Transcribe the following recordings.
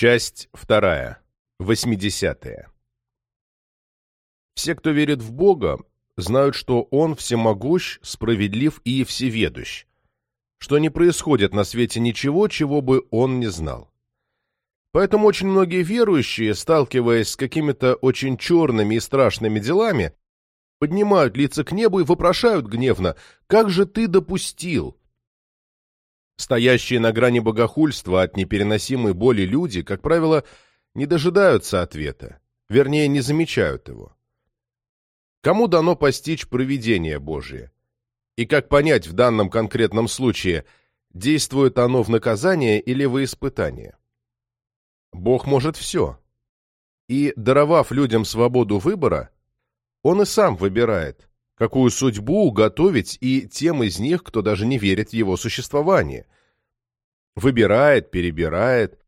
Часть вторая. 80-е. Все, кто верит в Бога, знают, что Он всемогущ, справедлив и всеведущ, что не происходит на свете ничего, чего бы Он не знал. Поэтому очень многие верующие, сталкиваясь с какими-то очень черными и страшными делами, поднимают лица к небу и вопрошают гневно «Как же ты допустил?» Стоящие на грани богохульства от непереносимой боли люди, как правило, не дожидаются ответа, вернее, не замечают его. Кому дано постичь провидение Божие? И как понять в данном конкретном случае, действует оно в наказание или во испытание? Бог может все. И, даровав людям свободу выбора, Он и сам выбирает, какую судьбу уготовить и тем из них, кто даже не верит в его существование. Выбирает, перебирает.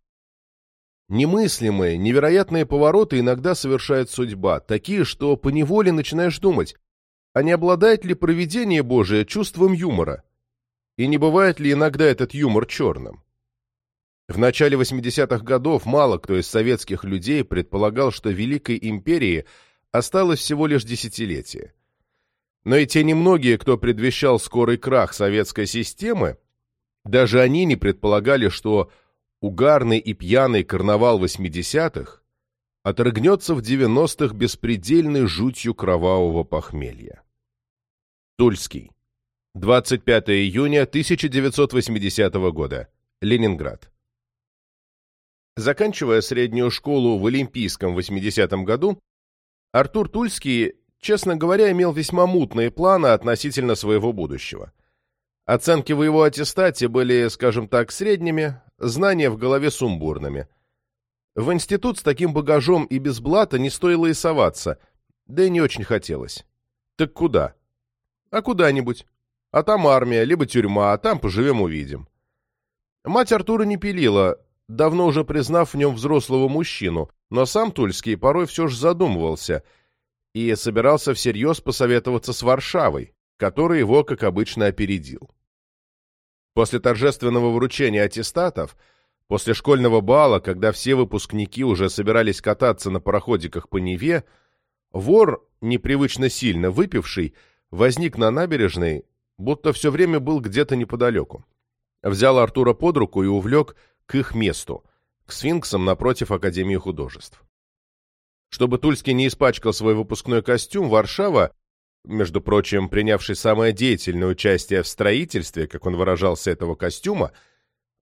Немыслимые, невероятные повороты иногда совершает судьба, такие, что поневоле начинаешь думать, а не обладает ли провидение Божие чувством юмора? И не бывает ли иногда этот юмор черным? В начале 80-х годов мало кто из советских людей предполагал, что Великой империи осталось всего лишь десятилетие. Но и те немногие, кто предвещал скорый крах советской системы, даже они не предполагали, что угарный и пьяный карнавал 80-х отрыгнется в 90-х беспредельной жутью кровавого похмелья. Тульский. 25 июня 1980 года. Ленинград. Заканчивая среднюю школу в Олимпийском 80-м году, Артур Тульский честно говоря, имел весьма мутные планы относительно своего будущего. Оценки в его аттестате были, скажем так, средними, знания в голове сумбурными. В институт с таким багажом и без блата не стоило и соваться, да и не очень хотелось. Так куда? А куда-нибудь. А там армия, либо тюрьма, а там поживем-увидим. Мать Артура не пилила, давно уже признав в нем взрослого мужчину, но сам Тульский порой все же задумывался – и собирался всерьез посоветоваться с Варшавой, который его, как обычно, опередил. После торжественного вручения аттестатов, после школьного бала, когда все выпускники уже собирались кататься на пароходиках по Неве, вор, непривычно сильно выпивший, возник на набережной, будто все время был где-то неподалеку. Взял Артура под руку и увлек к их месту, к сфинксам напротив Академии художеств. Чтобы Тульский не испачкал свой выпускной костюм, Варшава, между прочим, принявший самое деятельное участие в строительстве, как он выражался, этого костюма,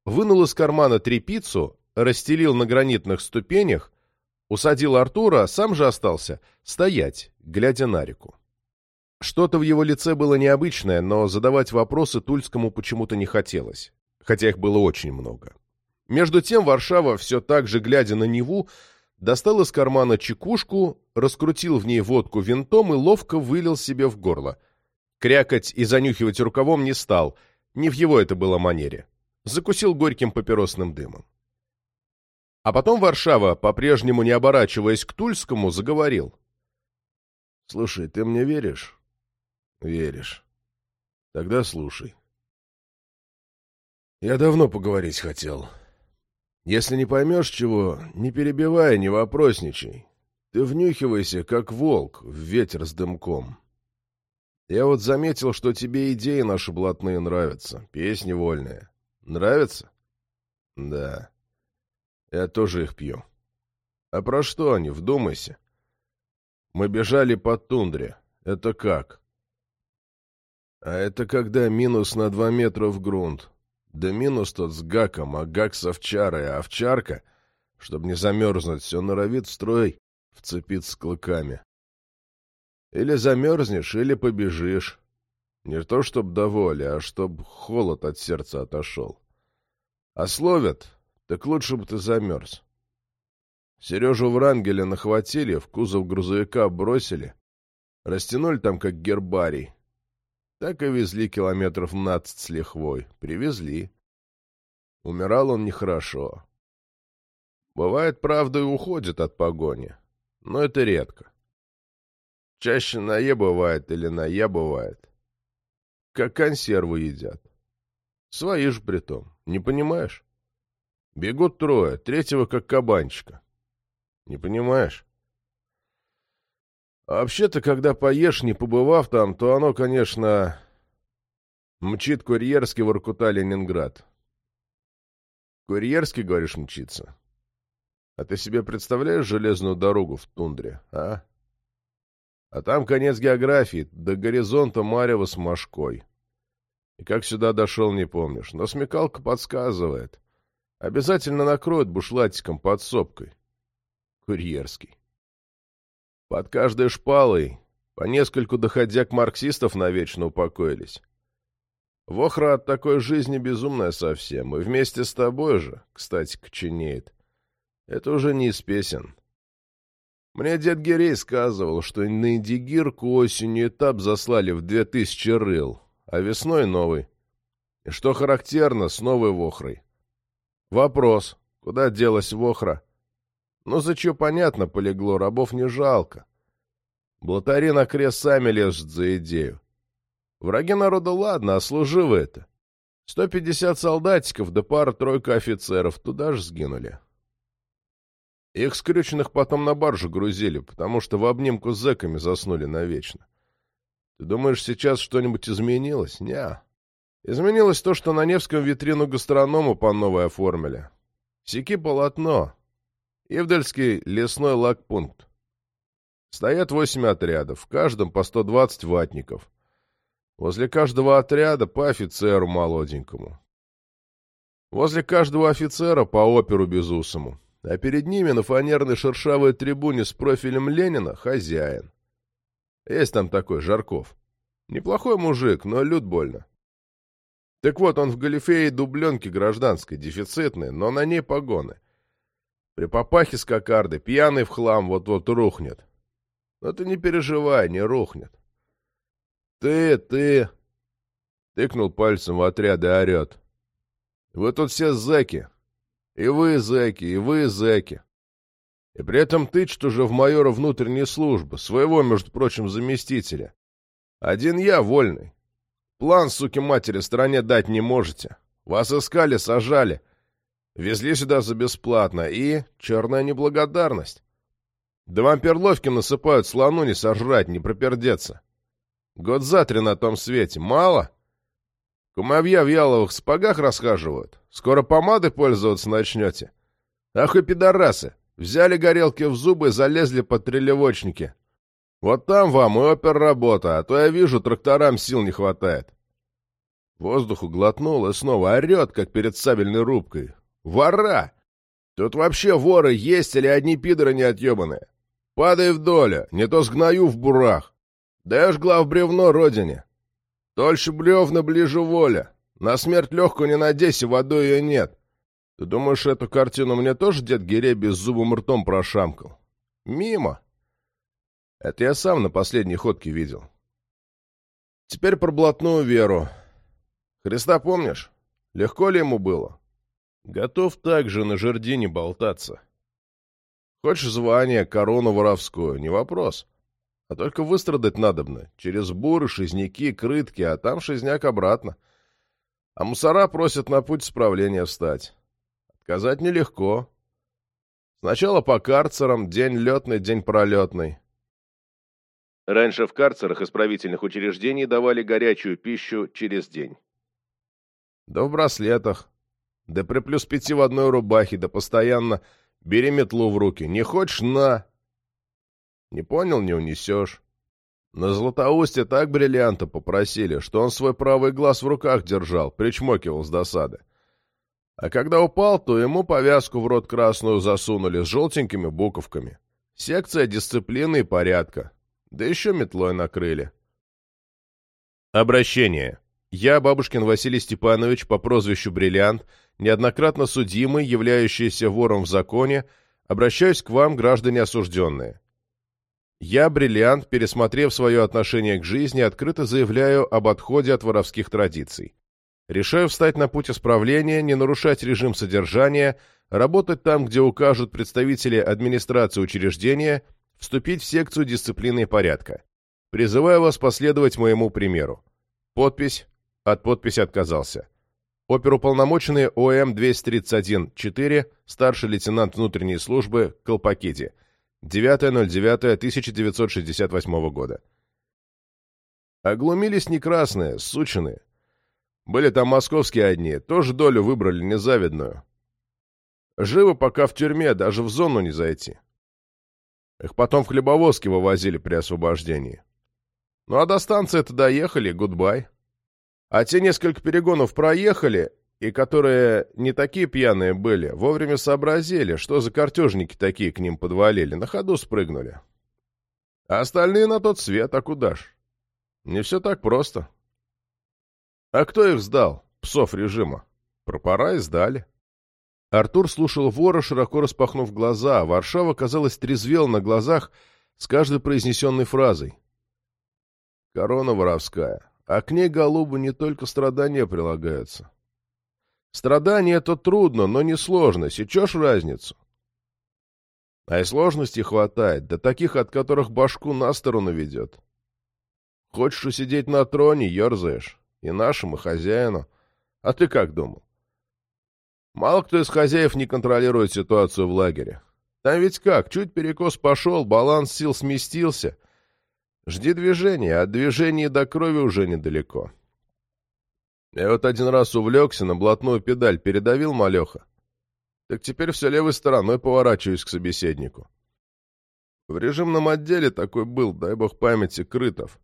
вынул из кармана трепицу, расстелил на гранитных ступенях, усадил Артура, а сам же остался стоять, глядя на реку. Что-то в его лице было необычное, но задавать вопросы Тульскому почему-то не хотелось, хотя их было очень много. Между тем Варшава, все так же глядя на Неву, достал из кармана чекушку, раскрутил в ней водку винтом и ловко вылил себе в горло. Крякать и занюхивать рукавом не стал, не в его это было манере. Закусил горьким папиросным дымом. А потом Варшава, по-прежнему не оборачиваясь к Тульскому, заговорил. — Слушай, ты мне веришь? — Веришь. Тогда слушай. Я давно поговорить хотел. — если не поймешь чего, не перебивай, не вопросничай. Ты внюхивайся, как волк, в ветер с дымком. Я вот заметил, что тебе идеи наши блатные нравятся, песни вольные. Нравятся? Да. Я тоже их пью. А про что они, вдумайся. Мы бежали по тундре. Это как? А это когда минус на два метра в грунт. Да минус тот с гаком, а гак с овчарой, а овчарка, чтобы не замерзнуть, все норовит в строй вцепиться клыками. Или замерзнешь, или побежишь. Не то, чтоб до воли, а чтоб холод от сердца отошел. А словят, так лучше бы ты замерз. Сережу Врангеля нахватили, в кузов грузовика бросили, растянули там, как гербарий, так и везли километров нацать с лихвой. Привезли. Умирал он нехорошо. Бывает, правда, и уходит от погони. Но это редко. Чаще на «е» бывает или на «я» бывает. Как консервы едят. Свои же притом. Не понимаешь? Бегут трое, третьего как кабанчика. Не понимаешь? Вообще-то, когда поешь, не побывав там, то оно, конечно, мчит курьерский в Иркута-Ленинград. Курьерский, говоришь, мчится? А ты себе представляешь железную дорогу в тундре, а? А там конец географии, до горизонта Марева с Машкой. И как сюда дошел, не помнишь. Но смекалка подсказывает. Обязательно накроют бушлатиком под сопкой. Курьерский. Под каждой шпалой по нескольку доходяг марксистов навечно упокоились. Вохра от такой жизни безумная совсем, и вместе с тобой же, кстати, коченеет. Это уже не из песен. Мне дед Герей сказывал, что на Индигирку осенью этап заслали в две тысячи рыл, а весной новый. И что характерно, с новой Вохрой. Вопрос, куда делась Вохра? Ну, за что понятно полегло, рабов не жалко. Блатари на крест сами лезут за идею. Враги народа ладно, а служивы это. Сто пятьдесят солдатиков да пара-тройка офицеров туда же сгинули. Их скрюченных потом на баржу грузили, потому что в обнимку с зэками заснули навечно. Ты думаешь, сейчас что-нибудь изменилось? Ня. Изменилось то, что на Невском витрину гастронома по новой оформили. Секи полотно. Ивдальский лесной лагпункт. Стоят восемь отрядов, в каждом по 120 ватников. Возле каждого отряда по офицеру молоденькому. Возле каждого офицера по оперу безусому. А перед ними на фанерной шершавой трибуне с профилем Ленина хозяин. Есть там такой, Жарков. Неплохой мужик, но лют больно. Так вот, он в галифе и дубленке гражданской, дефицитной, но на ней погоны. При папахе с кокардой, пьяный в хлам, вот-вот рухнет. Но ты не переживай, не рухнет. Ты, ты... Тыкнул пальцем в отряд и орет. Вы тут все зэки. И вы зэки, и вы зэки. И при этом тычет уже в майора внутренней службы, своего, между прочим, заместителя. Один я вольный. План, суки матери, стране дать не можете. Вас искали, сажали. Везли сюда за бесплатно, и черная неблагодарность. Да вам перловки насыпают слону не сожрать, не пропердеться. Год за три на том свете. Мало? Кумовья в яловых спагах расхаживают. Скоро помадой пользоваться начнете. Ах и пидорасы! Взяли горелки в зубы залезли под трелевочники. Вот там вам и опер работа, а то я вижу, тракторам сил не хватает. Воздуху глотнул и снова орет, как перед сабельной рубкой. Вора! Тут вообще воры есть или одни пидоры неотъебанные? Падай в долю, не то сгною в бурах. Даешь глав бревно родине. Тольше бревна ближе воля. На смерть легкую не надейся, водой ее нет. Ты думаешь, эту картину мне тоже дед Гирей беззубым ртом прошамкал? Мимо. Это я сам на последней ходке видел. Теперь про блатную веру. Христа помнишь? Легко ли ему было? Готов также на жердине болтаться. Хочешь звание, корону воровскую, не вопрос. А только выстрадать надобно. Через буры, шизняки, крытки, а там шизняк обратно. А мусора просят на путь справления встать. Отказать нелегко. Сначала по карцерам, день летный, день пролетный. Раньше в карцерах исправительных учреждений давали горячую пищу через день. Да в браслетах, да при плюс пяти в одной рубахе, да постоянно бери метлу в руки. Не хочешь — на. Не понял — не унесешь. На Златоусте так бриллианта попросили, что он свой правый глаз в руках держал, причмокивал с досады. А когда упал, то ему повязку в рот красную засунули с желтенькими буковками. Секция дисциплины и порядка. Да еще метлой накрыли. Обращение. Я, бабушкин Василий Степанович, по прозвищу Бриллиант, неоднократно судимый, являющийся вором в законе, обращаюсь к вам, граждане осужденные. Я, Бриллиант, пересмотрев свое отношение к жизни, открыто заявляю об отходе от воровских традиций. Решаю встать на путь исправления, не нарушать режим содержания, работать там, где укажут представители администрации учреждения, вступить в секцию дисциплины и порядка. Призываю вас последовать моему примеру. Подпись от подписи отказался. Оперуполномоченный ОМ-231-4, старший лейтенант внутренней службы Колпакиди. 9.09.1968 года. Оглумились не красные, сученые. Были там московские одни, тоже долю выбрали незавидную. Живо пока в тюрьме, даже в зону не зайти. Их потом в хлебовозке вывозили при освобождении. Ну а до станции-то доехали, гудбай. А те несколько перегонов проехали, и которые не такие пьяные были, вовремя сообразили, что за картежники такие к ним подвалили, на ходу спрыгнули. А остальные на тот свет, а куда ж? Не все так просто. А кто их сдал, псов режима? Пропора и сдали. Артур слушал вора, широко распахнув глаза, а Варшава, казалось, трезвел на глазах с каждой произнесенной фразой. Корона воровская. А к ней, голубу, не только страдания прилагаются. Страдания — это трудно, но не сложно. Сечешь разницу? А и сложностей хватает, да таких, от которых башку на сторону ведет. Хочешь усидеть на троне — ерзаешь. И нашему, и хозяину. А ты как думал? Мало кто из хозяев не контролирует ситуацию в лагере. Там ведь как, чуть перекос пошел, баланс сил сместился. Жди движения, а от движения до крови уже недалеко. Я вот один раз увлекся, на блатную педаль передавил малеха. Так теперь все левой стороной поворачиваюсь к собеседнику. В режимном отделе такой был, дай бог памяти, Крытов.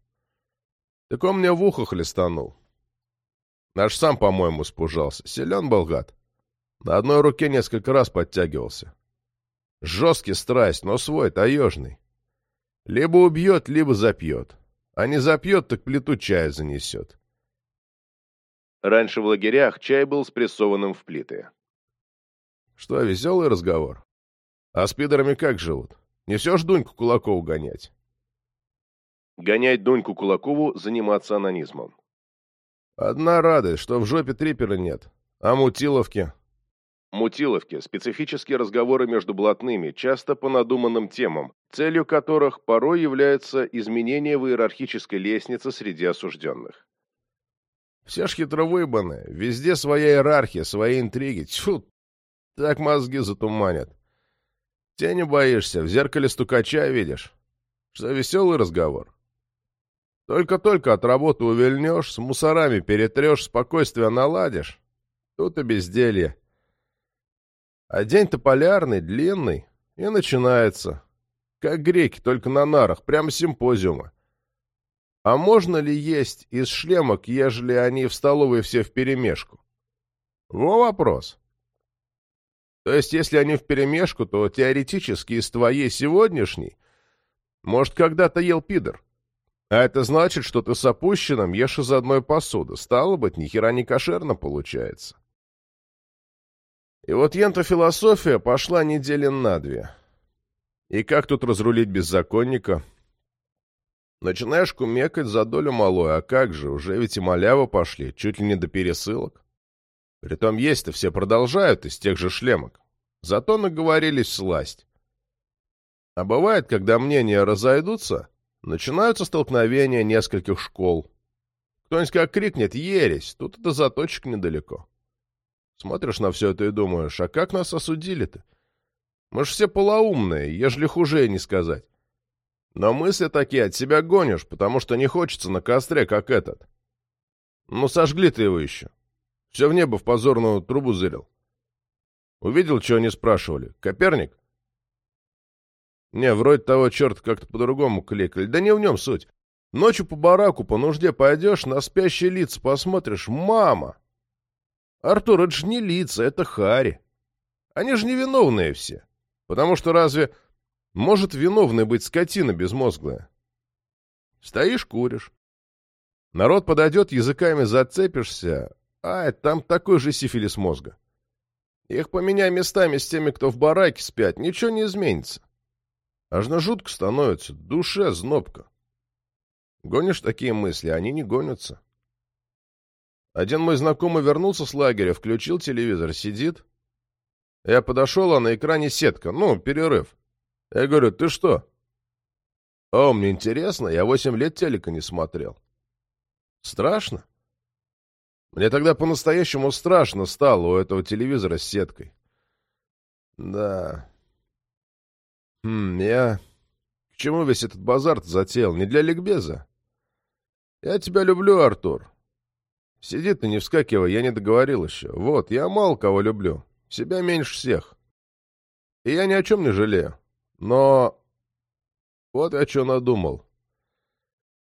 Так он мне в ухо хлестанул. Наш сам, по-моему, спужался. Силен был гад. На одной руке несколько раз подтягивался. Жесткий страсть, но свой, таежный. Либо убьет, либо запьет. А не запьет, так плиту чая занесет. Раньше в лагерях чай был спрессованным в плиты. Что, веселый разговор? А с пидорами как живут? Не все ж Дуньку Кулакову гонять? Гонять Дуньку Кулакову, заниматься анонизмом. Одна радость, что в жопе трипера нет. А мутиловки? Мутиловки – специфические разговоры между блатными, часто по надуманным темам, целью которых порой является изменение в иерархической лестнице среди осужденных. Все ж хитро выбаны, везде своя иерархия, свои интриги. Тьфу, так мозги затуманят. Тебя не боишься, в зеркале стукача видишь. Что веселый разговор. Только-только от работы увильнешь, с мусорами перетрешь, спокойствие наладишь. Тут и безделье. А день-то полярный, длинный, и начинается. Как греки, только на нарах, прямо симпозиума. А можно ли есть из шлемок, ежели они в столовой все вперемешку? Во вопрос. То есть, если они вперемешку, то теоретически из твоей сегодняшней, может, когда-то ел пидор. А это значит, что ты с опущенным ешь из одной посуды. Стало быть, ни хера не кошерно получается. И вот ента философия пошла недели на две. И как тут разрулить беззаконника? Начинаешь кумекать за долю малой, а как же, уже ведь и малява пошли, чуть ли не до пересылок. Притом есть-то все продолжают из тех же шлемок. Зато наговорились сласть. А бывает, когда мнения разойдутся, начинаются столкновения нескольких школ. Кто-нибудь как крикнет «Ересь!» Тут это заточек недалеко. Смотришь на все это и думаешь, а как нас осудили-то? Мы ж все полоумные, ежели хуже не сказать. Но мысли такие от себя гонишь, потому что не хочется на костре, как этот. Ну, сожгли ты его еще. Все в небо в позорную трубу зырил. Увидел, что они спрашивали? Коперник? Не, вроде того черта как-то по-другому кликали. Да не в нем суть. Ночью по бараку по нужде пойдешь, на спящие лица посмотришь. Мама! Артур, это же не лица, это Хари. Они же невиновные все. Потому что разве может виновной быть скотина безмозглая? Стоишь, куришь. Народ подойдет, языками зацепишься, а там такой же сифилис мозга. Их поменяй местами с теми, кто в бараке спят, ничего не изменится. Аж на жутко становится, душе знобка. Гонишь такие мысли, они не гонятся. Один мой знакомый вернулся с лагеря, включил телевизор, сидит. Я подошел, а на экране сетка, ну, перерыв. Я говорю, ты что? О, мне интересно, я восемь лет телека не смотрел. Страшно? Мне тогда по-настоящему страшно стало у этого телевизора с сеткой. Да. Хм, я... К чему весь этот базар затеял? Не для ликбеза? Я тебя люблю, Артур. Сиди ты, не вскакивай, я не договорил еще. Вот, я мало кого люблю. Себя меньше всех. И я ни о чем не жалею. Но... Вот я что надумал.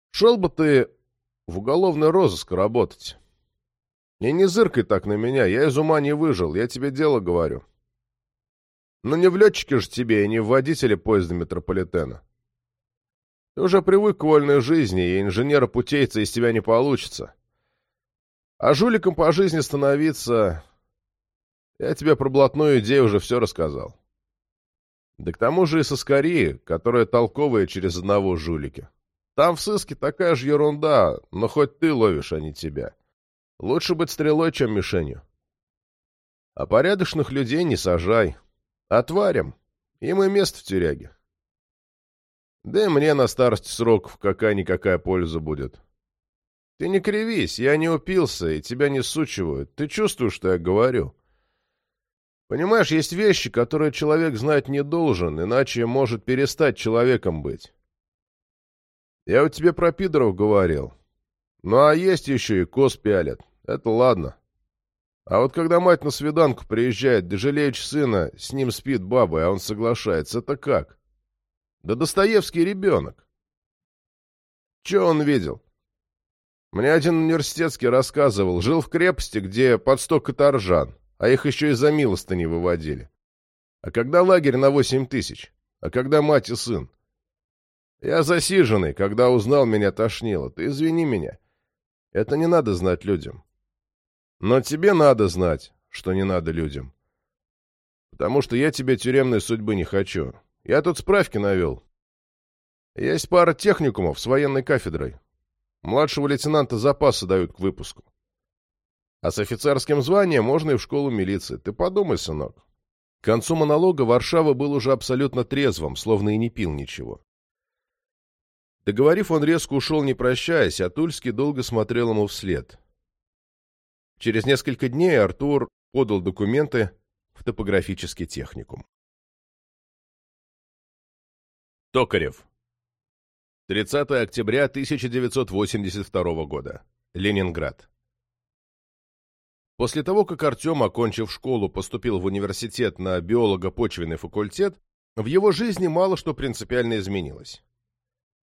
Шел бы ты в уголовный розыск работать. И не зыркай так на меня, я из ума не выжил, я тебе дело говорю. Но не в летчике же тебе и не в водителе поезда метрополитена. Ты уже привык к вольной жизни, и инженера-путейца из тебя не получится. А жуликом по жизни становиться... Я тебе про блатную идею уже все рассказал. Да к тому же и соскари, которая толковая через одного жулики. Там в сыске такая же ерунда, но хоть ты ловишь, а не тебя. Лучше быть стрелой, чем мишенью. А порядочных людей не сажай. Отварим. Им и место в тюряге. Да и мне на старости сроков какая-никакая польза будет. Ты не кривись, я не упился, и тебя не сучивают. Ты чувствуешь, что я говорю? Понимаешь, есть вещи, которые человек знать не должен, иначе может перестать человеком быть. Я вот тебе про пидоров говорил. Ну а есть еще и кос пялят. Это ладно. А вот когда мать на свиданку приезжает, да жалеючи сына, с ним спит баба, а он соглашается, это как? Да Достоевский ребенок. Че он видел? Мне один университетский рассказывал, жил в крепости, где под сто каторжан, а их еще и за милостыни выводили. А когда лагерь на восемь тысяч? А когда мать и сын? Я засиженный, когда узнал, меня тошнило. Ты извини меня. Это не надо знать людям. Но тебе надо знать, что не надо людям. Потому что я тебе тюремной судьбы не хочу. Я тут справки навел. Есть пара техникумов с военной кафедрой. Младшего лейтенанта запасы дают к выпуску. А с офицерским званием можно и в школу милиции. Ты подумай, сынок. К концу монолога Варшава был уже абсолютно трезвым, словно и не пил ничего. Договорив, он резко ушел, не прощаясь, а Тульский долго смотрел ему вслед. Через несколько дней Артур подал документы в топографический техникум. Токарев. 30 октября 1982 года. Ленинград. После того, как Артем, окончив школу, поступил в университет на биолого-почвенный факультет, в его жизни мало что принципиально изменилось.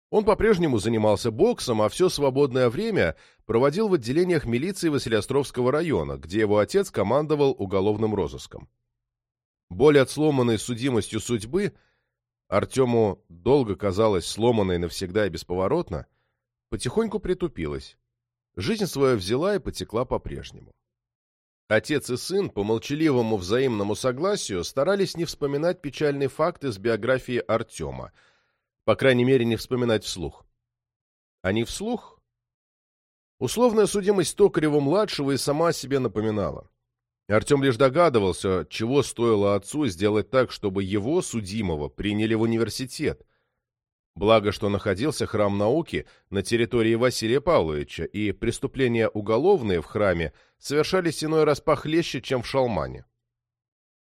Он по-прежнему занимался боксом, а все свободное время проводил в отделениях милиции Василиостровского района, где его отец командовал уголовным розыском. Боль от сломанной судимостью судьбы, Артему долго казалась сломанной навсегда и бесповоротно, потихоньку притупилась. Жизнь свою взяла и потекла по-прежнему. Отец и сын по молчаливому взаимному согласию старались не вспоминать печальный факт из биографии Артема – по крайней мере, не вспоминать вслух. А не вслух? Условная судимость Токарева-младшего и сама себе напоминала. Артем лишь догадывался, чего стоило отцу сделать так, чтобы его, судимого, приняли в университет. Благо, что находился храм науки на территории Василия Павловича, и преступления уголовные в храме совершались иной раз похлеще, чем в Шалмане.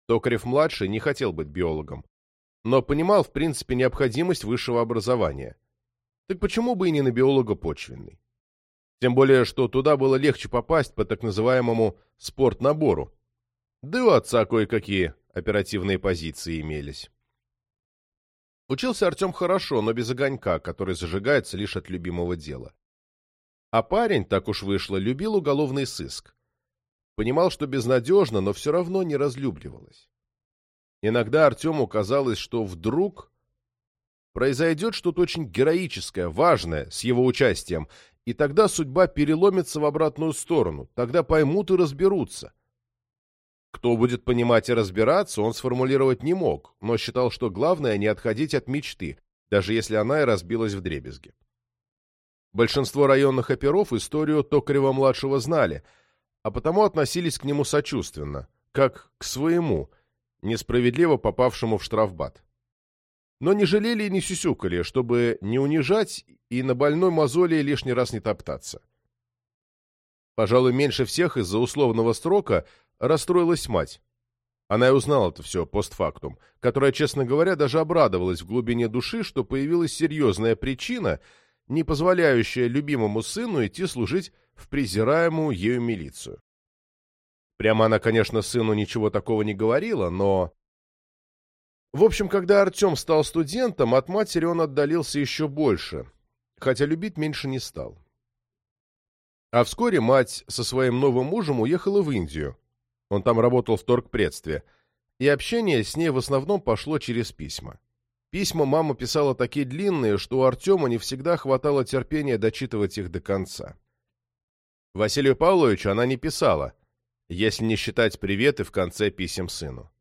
Токарев-младший не хотел быть биологом но понимал, в принципе, необходимость высшего образования. Так почему бы и не на биолога почвенный? Тем более, что туда было легче попасть по так называемому спортнабору. Да и у отца кое-какие оперативные позиции имелись. Учился Артем хорошо, но без огонька, который зажигается лишь от любимого дела. А парень, так уж вышло, любил уголовный сыск. Понимал, что безнадежно, но все равно не разлюбливалось. Иногда Артему казалось, что вдруг произойдет что-то очень героическое, важное, с его участием, и тогда судьба переломится в обратную сторону, тогда поймут и разберутся. Кто будет понимать и разбираться, он сформулировать не мог, но считал, что главное не отходить от мечты, даже если она и разбилась в дребезги. Большинство районных оперов историю Токарева-младшего знали, а потому относились к нему сочувственно, как к своему – несправедливо попавшему в штрафбат. Но не жалели и не сюсюкали, чтобы не унижать и на больной мозоли лишний раз не топтаться. Пожалуй, меньше всех из-за условного срока расстроилась мать. Она и узнала это все постфактум, которая, честно говоря, даже обрадовалась в глубине души, что появилась серьезная причина, не позволяющая любимому сыну идти служить в презираемую ею милицию. Прямо она, конечно, сыну ничего такого не говорила, но... В общем, когда Артем стал студентом, от матери он отдалился еще больше, хотя любить меньше не стал. А вскоре мать со своим новым мужем уехала в Индию. Он там работал в торгпредстве. И общение с ней в основном пошло через письма. Письма мама писала такие длинные, что у Артема не всегда хватало терпения дочитывать их до конца. Василию Павловичу она не писала, если не считать приветы в конце писем сыну.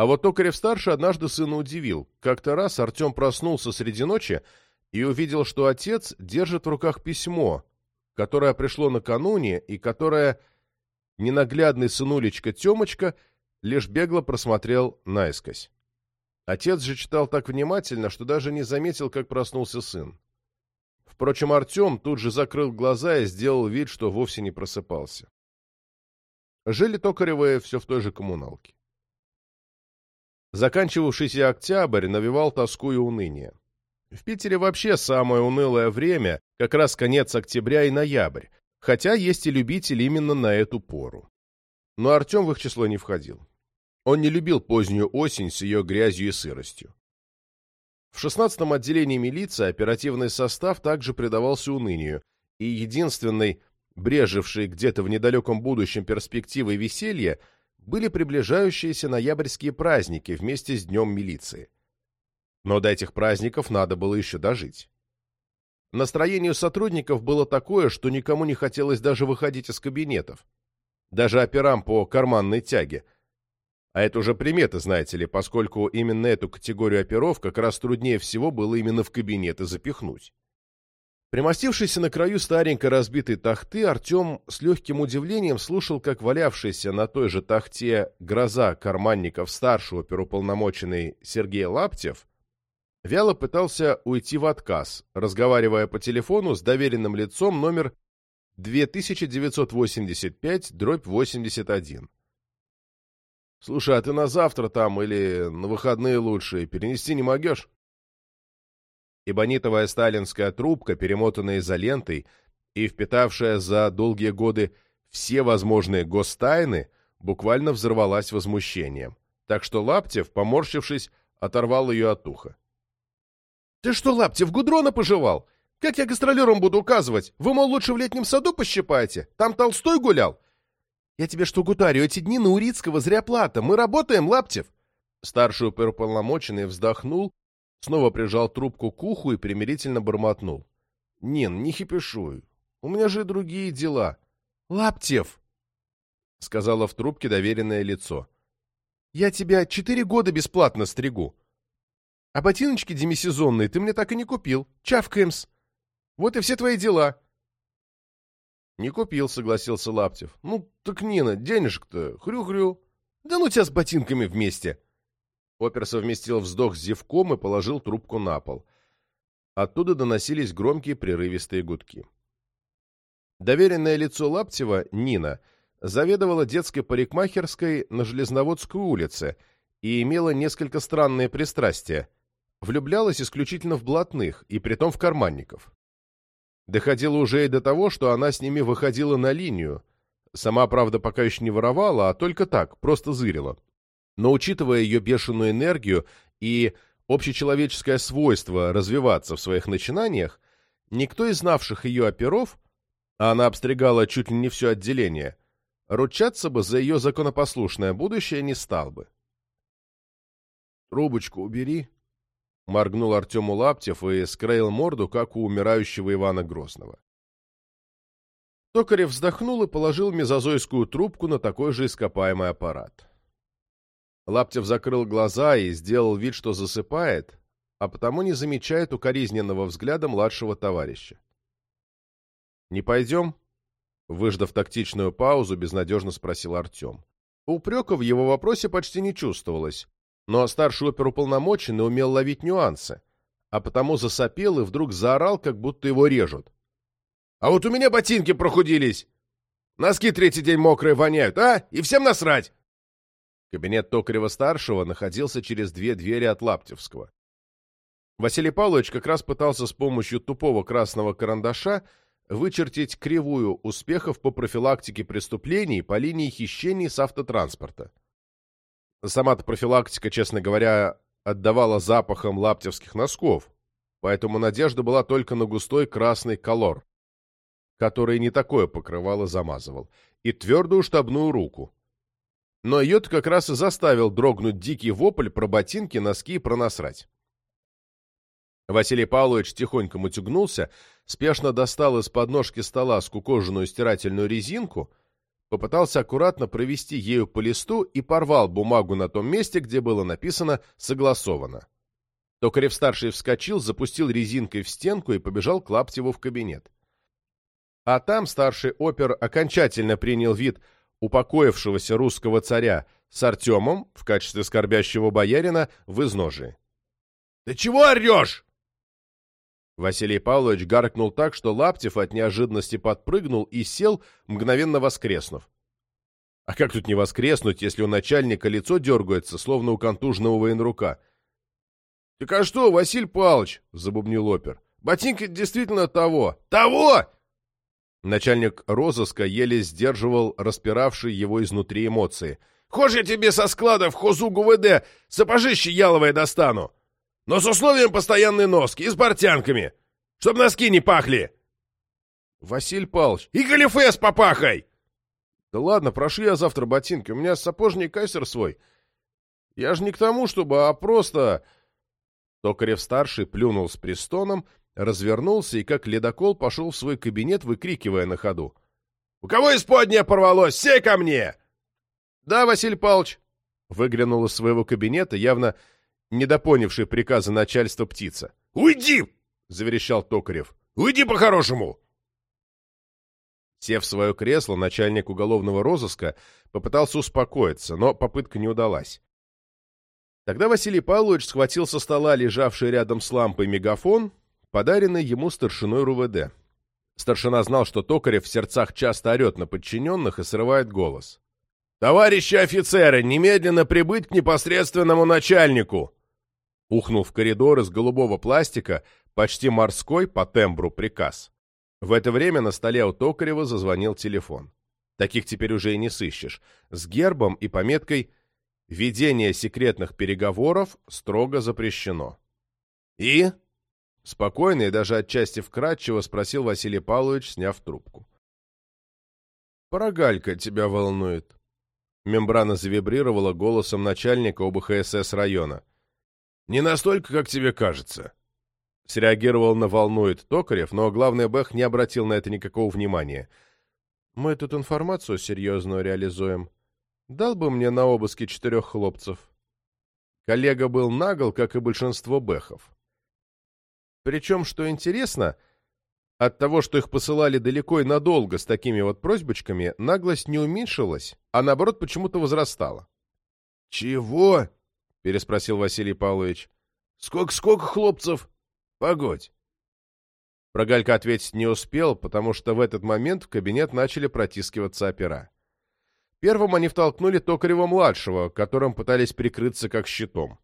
А вот Токарев-старший однажды сына удивил. Как-то раз Артем проснулся среди ночи и увидел, что отец держит в руках письмо, которое пришло накануне и которое ненаглядный сынулечка Темочка лишь бегло просмотрел наискось. Отец же читал так внимательно, что даже не заметил, как проснулся сын. Впрочем, Артем тут же закрыл глаза и сделал вид, что вовсе не просыпался. Жили Токаревы все в той же коммуналке. Заканчивавшийся октябрь навевал тоску и уныние. В Питере вообще самое унылое время, как раз конец октября и ноябрь, хотя есть и любители именно на эту пору. Но Артем в их число не входил. Он не любил позднюю осень с ее грязью и сыростью. В 16-м отделении милиции оперативный состав также предавался унынию, и единственной, брежевшей где-то в недалеком будущем перспективой веселья, были приближающиеся ноябрьские праздники вместе с Днем милиции. Но до этих праздников надо было еще дожить. Настроение у сотрудников было такое, что никому не хотелось даже выходить из кабинетов. Даже операм по карманной тяге. А это уже приметы, знаете ли, поскольку именно эту категорию оперов как раз труднее всего было именно в кабинеты запихнуть. Примостившийся на краю старенькой разбитой тахты, Артем с легким удивлением слушал, как валявшийся на той же тахте гроза карманников старшего перуполномоченный Сергей Лаптев Вяло пытался уйти в отказ, разговаривая по телефону с доверенным лицом номер 2985-81. «Слушай, а ты на завтра там или на выходные лучше перенести не могешь?» Эбонитовая сталинская трубка, перемотанная изолентой и впитавшая за долгие годы все возможные гостайны, буквально взорвалась возмущением, так что Лаптев, поморщившись, оторвал ее от уха. «Ты что, Лаптев, гудрона пожевал? Как я гастролерам буду указывать? Вы, мол, лучше в летнем саду пощипаете? Там Толстой гулял?» «Я тебе что гутарю, эти дни на Урицкого зря плата. Мы работаем, Лаптев!» Старший оперуполномоченный вздохнул, снова прижал трубку к уху и примирительно бормотнул. «Нин, не хипишуй. У меня же другие дела». «Лаптев!» — сказала в трубке доверенное лицо. «Я тебя четыре года бесплатно стригу. А ботиночки демисезонные ты мне так и не купил. Чавкаемс. Вот и все твои дела. Не купил, согласился Лаптев. Ну, так Нина, денежек-то, хрю-хрю. Да ну тебя с ботинками вместе. Опер совместил вздох с зевком и положил трубку на пол. Оттуда доносились громкие прерывистые гудки. Доверенное лицо Лаптева, Нина, заведовала детской парикмахерской на Железноводской улице и имела несколько странные пристрастия — влюблялась исключительно в блатных, и притом в карманников. Доходило уже и до того, что она с ними выходила на линию. Сама, правда, пока еще не воровала, а только так, просто зырила. Но учитывая ее бешеную энергию и общечеловеческое свойство развиваться в своих начинаниях, никто из знавших ее оперов, а она обстригала чуть ли не все отделение, ручаться бы за ее законопослушное будущее не стал бы. «Трубочку убери», Моргнул Артему Лаптев и скроил морду, как у умирающего Ивана Грозного. Токарев вздохнул и положил мезозойскую трубку на такой же ископаемый аппарат. Лаптев закрыл глаза и сделал вид, что засыпает, а потому не замечает укоризненного взгляда младшего товарища. «Не пойдем?» Выждав тактичную паузу, безнадежно спросил Артем. Упрека в его вопросе почти не чувствовалось, но старший оперуполномоченный умел ловить нюансы, а потому засопел и вдруг заорал, как будто его режут. «А вот у меня ботинки прохудились! Носки третий день мокрые воняют, а? И всем насрать!» Кабинет Токарева-старшего находился через две двери от Лаптевского. Василий Павлович как раз пытался с помощью тупого красного карандаша вычертить кривую успехов по профилактике преступлений по линии хищений с автотранспорта. Сама-то профилактика, честно говоря, отдавала запахом лаптевских носков, поэтому надежда была только на густой красный колор, который не такое покрывало замазывал, и твердую штабную руку. Но ее-то как раз и заставил дрогнуть дикий вопль про ботинки, носки и про насрать. Василий Павлович тихонько мутюгнулся, спешно достал из подножки стола скукоженную стирательную резинку, попытался аккуратно провести ею по листу и порвал бумагу на том месте, где было написано «согласовано». Токарев-старший вскочил, запустил резинкой в стенку и побежал к Лаптеву в кабинет. А там старший опер окончательно принял вид упокоившегося русского царя с Артемом в качестве скорбящего боярина в изножии. «Ты чего орешь?» Василий Павлович гаркнул так, что Лаптев от неожиданности подпрыгнул и сел, мгновенно воскреснув. А как тут не воскреснуть, если у начальника лицо дергается, словно у контужного военрука? — Так а что, Василий Павлович? — забубнил опер. — Ботинки действительно того. — Того! Начальник розыска еле сдерживал распиравшие его изнутри эмоции. — Хошь я тебе со склада в хозу ГУВД сапожище яловое достану? но с условием постоянной носки и с портянками, чтоб носки не пахли. Василь Павлович, и галифе с попахой! Да ладно, прошу я завтра ботинки, у меня сапожный кайсер свой. Я же не к тому, чтобы, а просто... Токарев-старший плюнул с престоном, развернулся и, как ледокол, пошел в свой кабинет, выкрикивая на ходу. — У кого исподнее порвалось? Сей ко мне! — Да, Василий Павлович! — выглянул из своего кабинета, явно недопонявший приказа начальства птица. «Уйди!» — заверещал Токарев. «Уйди по-хорошему!» Сев в свое кресло, начальник уголовного розыска попытался успокоиться, но попытка не удалась. Тогда Василий Павлович схватил со стола лежавший рядом с лампой мегафон, подаренный ему старшиной РУВД. Старшина знал, что Токарев в сердцах часто орет на подчиненных и срывает голос. «Товарищи офицеры, немедленно прибыть к непосредственному начальнику!» Ухнул в коридор из голубого пластика, почти морской по тембру приказ. В это время на столе у Токарева зазвонил телефон. Таких теперь уже и не сыщешь. С гербом и пометкой «Ведение секретных переговоров строго запрещено». «И?» — спокойно и даже отчасти вкратчиво спросил Василий Павлович, сняв трубку. «Прогалька тебя волнует». Мембрана завибрировала голосом начальника ОБХСС района. «Не настолько, как тебе кажется». Среагировал на волнует Токарев, но главный Бэх не обратил на это никакого внимания. «Мы тут информацию серьезную реализуем. Дал бы мне на обыске четырех хлопцев». Коллега был нагл, как и большинство Бэхов. Причем, что интересно, от того, что их посылали далеко и надолго с такими вот просьбочками, наглость не уменьшилась, а наоборот почему-то возрастала. «Чего?» — переспросил Василий Павлович. «Сколько, сколько хлопцев? Погодь». Прогалька ответить не успел, потому что в этот момент в кабинет начали протискиваться опера. Первым они втолкнули Токарева-младшего, которым пытались прикрыться как щитом.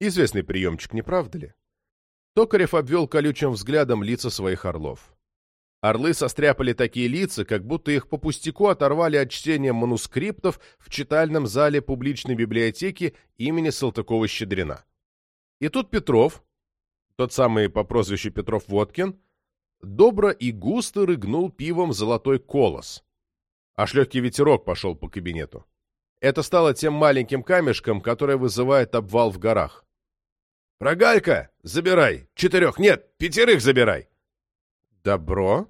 Известный приемчик, не правда ли? Токарев обвел колючим взглядом лица своих орлов. Орлы состряпали такие лица, как будто их по пустяку оторвали от чтения манускриптов в читальном зале публичной библиотеки имени Салтыкова-Щедрина. И тут Петров, тот самый по прозвищу Петров-Водкин, добро и густо рыгнул пивом золотой колос. Аж легкий ветерок пошел по кабинету. Это стало тем маленьким камешком, которое вызывает обвал в горах. «Прогалька, забирай! Четырех, нет, пятерых забирай!» «Добро?»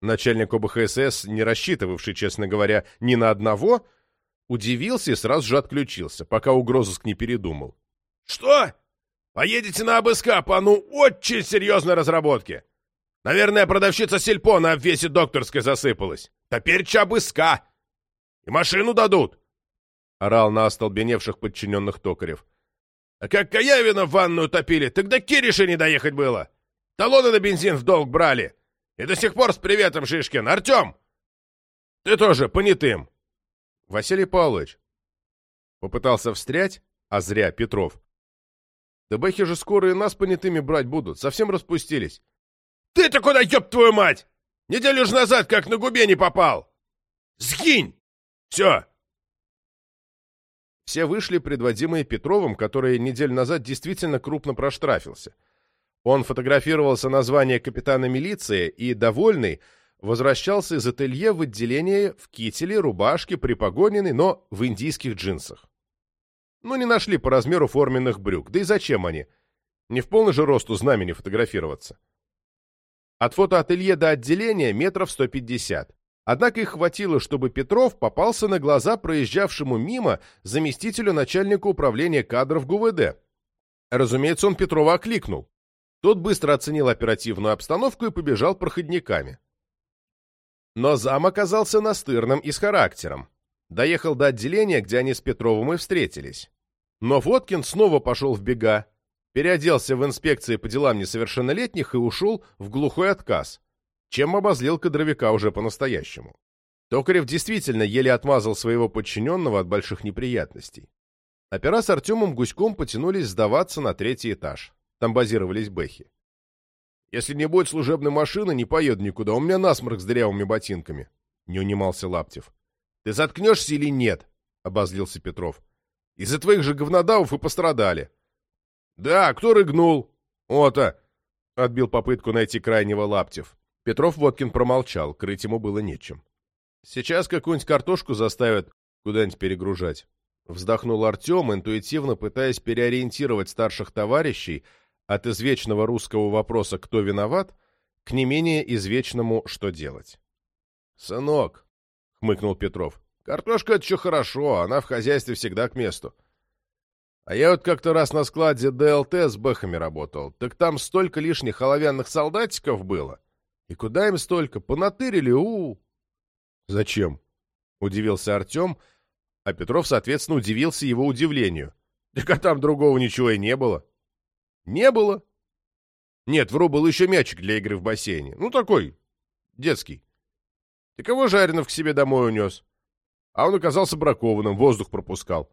Начальник ОБХСС, не рассчитывавший, честно говоря, ни на одного, удивился и сразу же отключился, пока угрозыск не передумал. «Что? Поедете на ОБСК по ну очень серьезной разработке? Наверное, продавщица Сельпо на обвесе докторской засыпалась. Теперь че ОБСК? И машину дадут!» Орал на остолбеневших подчиненных токарев. «А как Каявина в ванную топили, тогда Кирише не доехать было!» Талоны на бензин в долг брали. И до сих пор с приветом, Шишкин. Артем!» Ты тоже понятым!» «Василий Павлович!» Попытался встрять, а зря Петров. «Да бэхи же скоро и нас понятыми брать будут, совсем распустились!» «Ты-то куда, ёб твою мать! Неделю же назад как на губе не попал! Сгинь! Все!» Все вышли, предводимые Петровым, который неделю назад действительно крупно проштрафился. Он фотографировался на звание капитана милиции и, довольный, возвращался из ателье в отделение в кителе, рубашке, припогоненной, но в индийских джинсах. Ну, не нашли по размеру форменных брюк, да и зачем они? Не в полный же рост у знамени фотографироваться. От фотоателье до отделения метров 150. Однако их хватило, чтобы Петров попался на глаза проезжавшему мимо заместителю начальника управления кадров ГУВД. Разумеется, он Петрова окликнул. Тот быстро оценил оперативную обстановку и побежал проходниками. Но зам оказался настырным и с характером. Доехал до отделения, где они с Петровым и встретились. Но Водкин снова пошел в бега, переоделся в инспекции по делам несовершеннолетних и ушел в глухой отказ, чем обозлил кадровика уже по-настоящему. Токарев действительно еле отмазал своего подчиненного от больших неприятностей. Опера с Артемом Гуськом потянулись сдаваться на третий этаж. Там базировались бэхи. «Если не будет служебной машины, не поеду никуда, у меня насморк с дырявыми ботинками», — не унимался Лаптев. «Ты заткнешься или нет?» — обозлился Петров. «Из-за твоих же говнодавов и пострадали». «Да, кто рыгнул?» «О-то!» — отбил попытку найти крайнего Лаптев. Петров Водкин промолчал, крыть ему было нечем. «Сейчас какую-нибудь картошку заставят куда-нибудь перегружать». Вздохнул Артем, интуитивно пытаясь переориентировать старших товарищей от извечного русского вопроса «кто виноват?» к не менее извечному «что делать?». «Сынок», — хмыкнул Петров, — «картошка — это еще хорошо, она в хозяйстве всегда к месту. А я вот как-то раз на складе ДЛТ с бэхами работал, так там столько лишних оловянных солдатиков было. И куда им столько? Понатырили, у, -у. Зачем? Удивился Артем, а Петров, соответственно, удивился его удивлению. Так а там другого ничего и не было. Не было. Нет, вру, был еще мячик для игры в бассейне. Ну, такой, детский. Ты кого Жаринов к себе домой унес? А он оказался бракованным, воздух пропускал.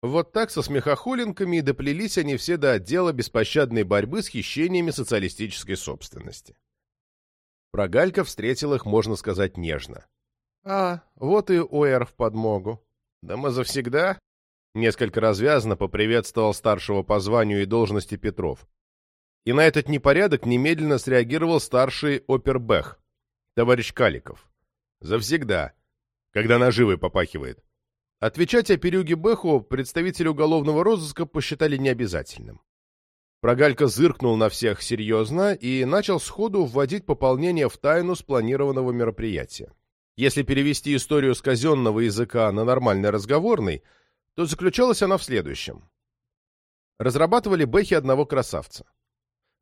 Вот так со смехохулинками и доплелись они все до отдела беспощадной борьбы с хищениями социалистической собственности. Прогалька встретил их, можно сказать, нежно. «А, вот и Уэр в подмогу. Да мы завсегда...» Несколько развязно поприветствовал старшего по званию и должности Петров. И на этот непорядок немедленно среагировал старший опербэх, товарищ Каликов. «Завсегда, когда наживой попахивает». Отвечать о Перюге Бэху представители уголовного розыска посчитали необязательным. Прогалька зыркнул на всех серьезно и начал сходу вводить пополнение в тайну спланированного мероприятия. Если перевести историю с казенного языка на нормальный разговорный, то заключалась она в следующем. Разрабатывали бэхи одного красавца.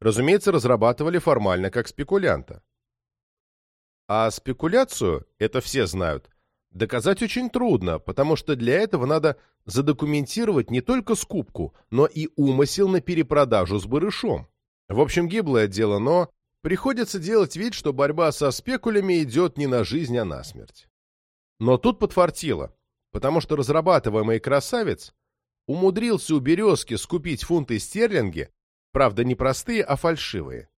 Разумеется, разрабатывали формально как спекулянта. А спекуляцию, это все знают, доказать очень трудно, потому что для этого надо задокументировать не только скупку, но и умысел на перепродажу с барышом. В общем, гиблое дело, но приходится делать вид, что борьба со спекулями идет не на жизнь, а на смерть. Но тут подфартило, потому что разрабатываемый красавец умудрился у «Березки» скупить фунты стерлинги, правда не простые, а фальшивые.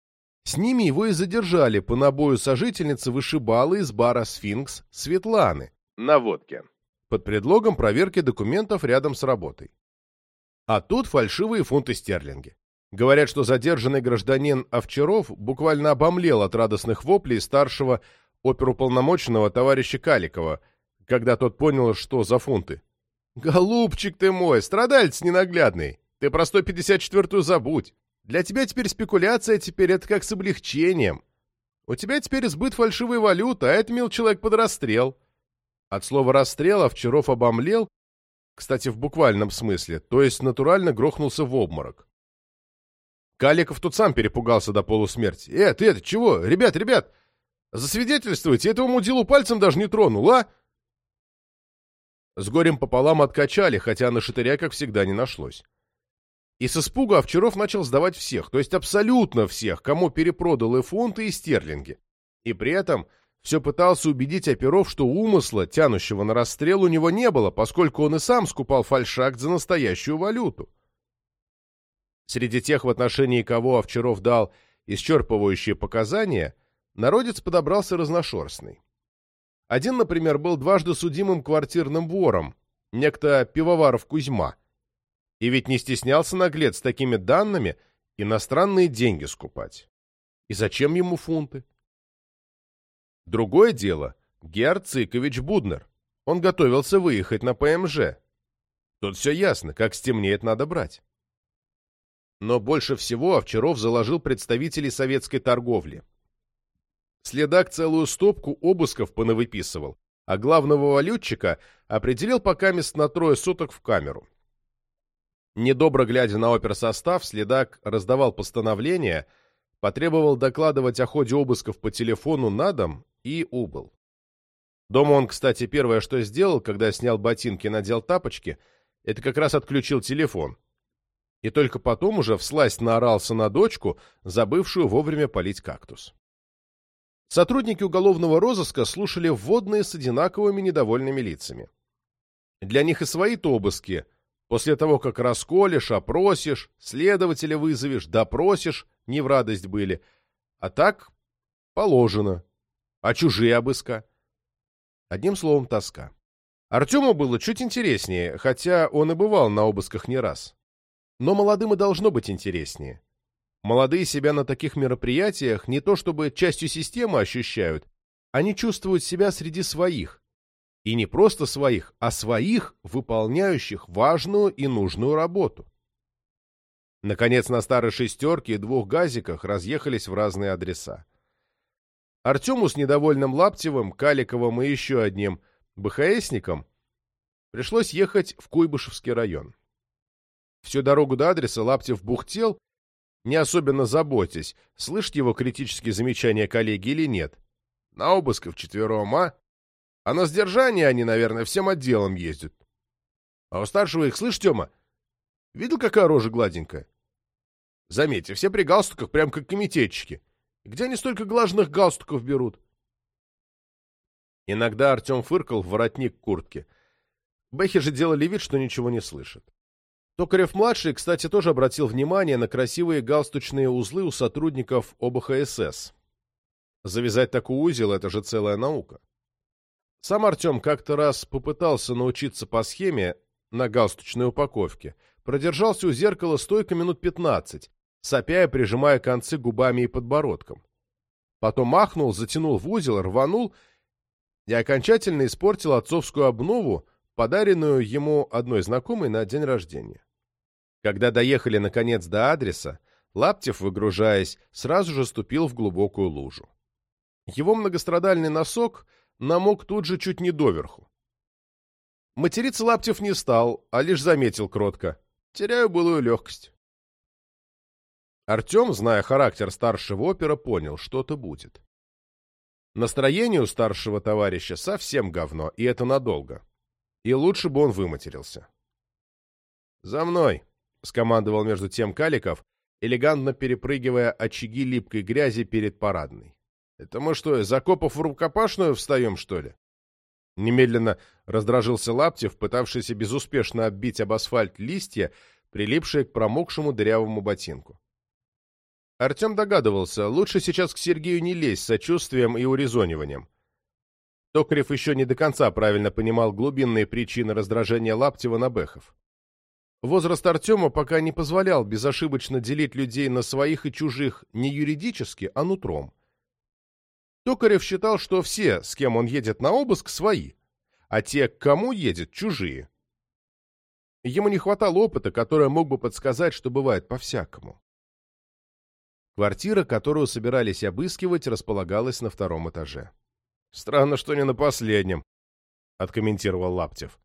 С ними его и задержали по набою сожительницы вышибалы из бара «Сфинкс» Светланы, на водке, под предлогом проверки документов рядом с работой. А тут фальшивые фунты стерлинги. Говорят, что задержанный гражданин Овчаров буквально обомлел от радостных воплей старшего оперуполномоченного товарища Каликова, когда тот понял, что за фунты. «Голубчик ты мой, страдальц ненаглядный! Ты про 154-ю забудь! Для тебя теперь спекуляция теперь это как с облегчением. У тебя теперь сбыт фальшивой валюты, а это, мил человек, под расстрел. От слова «расстрел» Овчаров обомлел, кстати, в буквальном смысле, то есть натурально грохнулся в обморок. Каликов тут сам перепугался до полусмерти. «Э, ты это, чего? Ребят, ребят! Засвидетельствуйте, этого мудилу пальцем даже не тронул, а?» С горем пополам откачали, хотя на шатыря, как всегда, не нашлось. И с испуга Овчаров начал сдавать всех, то есть абсолютно всех, кому перепродал и фунты, и стерлинги. И при этом все пытался убедить оперов, что умысла, тянущего на расстрел, у него не было, поскольку он и сам скупал фальшакт за настоящую валюту. Среди тех, в отношении кого Овчаров дал исчерпывающие показания, народец подобрался разношерстный. Один, например, был дважды судимым квартирным вором, некто Пивоваров Кузьма. И ведь не стеснялся наглец такими данными иностранные деньги скупать. И зачем ему фунты? Другое дело — Герр Цикович Буднер. Он готовился выехать на ПМЖ. Тут все ясно, как стемнеет, надо брать. Но больше всего Овчаров заложил представителей советской торговли. Следак целую стопку обысков понавыписывал, а главного валютчика определил пока мест на трое суток в камеру. Недобро глядя на оперсостав, следак раздавал постановления, потребовал докладывать о ходе обысков по телефону на дом и убыл. Дома он, кстати, первое, что сделал, когда снял ботинки и надел тапочки, это как раз отключил телефон. И только потом уже всласть наорался на дочку, забывшую вовремя полить кактус. Сотрудники уголовного розыска слушали вводные с одинаковыми недовольными лицами. Для них и свои-то обыски. После того, как расколешь, опросишь, следователя вызовешь, допросишь, не в радость были. А так положено. А чужие обыска? Одним словом, тоска. Артему было чуть интереснее, хотя он и бывал на обысках не раз. Но молодым и должно быть интереснее. Молодые себя на таких мероприятиях не то чтобы частью системы ощущают, они чувствуют себя среди своих. И не просто своих, а своих, выполняющих важную и нужную работу. Наконец, на старой шестерке и двух газиках разъехались в разные адреса. Артему с недовольным Лаптевым, Каликовым и еще одним БХСником пришлось ехать в Куйбышевский район. Всю дорогу до адреса Лаптев бухтел, не особенно заботясь, слышит его критические замечания коллеги или нет. На обысков четвером, а? А на сдержание они, наверное, всем отделом ездят. А у старшего их, слышь, Тёма, видел, какая рожа гладенькая? Заметьте, все при галстуках, прям как комитетчики. Где они столько глаженных галстуков берут? Иногда Артем фыркал в воротник куртки. Бэхи же делали вид, что ничего не слышат. Токарев-младший, кстати, тоже обратил внимание на красивые галстучные узлы у сотрудников ОБХСС. Завязать такой узел — это же целая наука. Сам Артем как-то раз попытался научиться по схеме на галстучной упаковке. Продержался у зеркала стойко минут пятнадцать, сопя и прижимая концы губами и подбородком. Потом махнул, затянул в узел, рванул и окончательно испортил отцовскую обнову, подаренную ему одной знакомой на день рождения. Когда доехали, наконец, до адреса, Лаптев, выгружаясь, сразу же ступил в глубокую лужу. Его многострадальный носок намок тут же чуть не доверху. Материться Лаптев не стал, а лишь заметил кротко. Теряю былую легкость. Артем, зная характер старшего опера, понял, что-то будет. Настроение у старшего товарища совсем говно, и это надолго. И лучше бы он выматерился. «За мной!» — скомандовал между тем Каликов, элегантно перепрыгивая очаги липкой грязи перед парадной. «Это мы что, из окопов в рукопашную встаем, что ли?» Немедленно раздражился Лаптев, пытавшийся безуспешно оббить об асфальт листья, прилипшие к промокшему дырявому ботинку. Артем догадывался, лучше сейчас к Сергею не лезть с сочувствием и урезониванием. Токарев еще не до конца правильно понимал глубинные причины раздражения Лаптева на Бехов. Возраст Артема пока не позволял безошибочно делить людей на своих и чужих не юридически, а нутром. Токарев считал, что все, с кем он едет на обыск, свои, а те, к кому едет, чужие. Ему не хватало опыта, который мог бы подсказать, что бывает по-всякому. Квартира, которую собирались обыскивать, располагалась на втором этаже. «Странно, что не на последнем», — откомментировал Лаптев.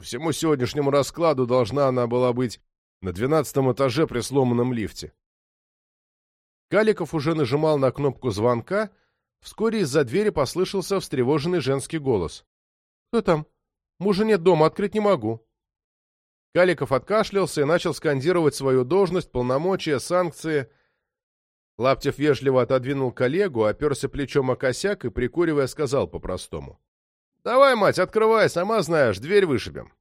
Всему сегодняшнему раскладу должна она была быть на двенадцатом этаже при сломанном лифте. Каликов уже нажимал на кнопку звонка, вскоре из-за двери послышался встревоженный женский голос. «Кто там? Мужа нет дома, открыть не могу». Каликов откашлялся и начал скандировать свою должность, полномочия, санкции. Лаптев вежливо отодвинул коллегу, оперся плечом о косяк и, прикуривая, сказал по-простому. — Давай, мать, открывай, сама знаешь, дверь вышибем.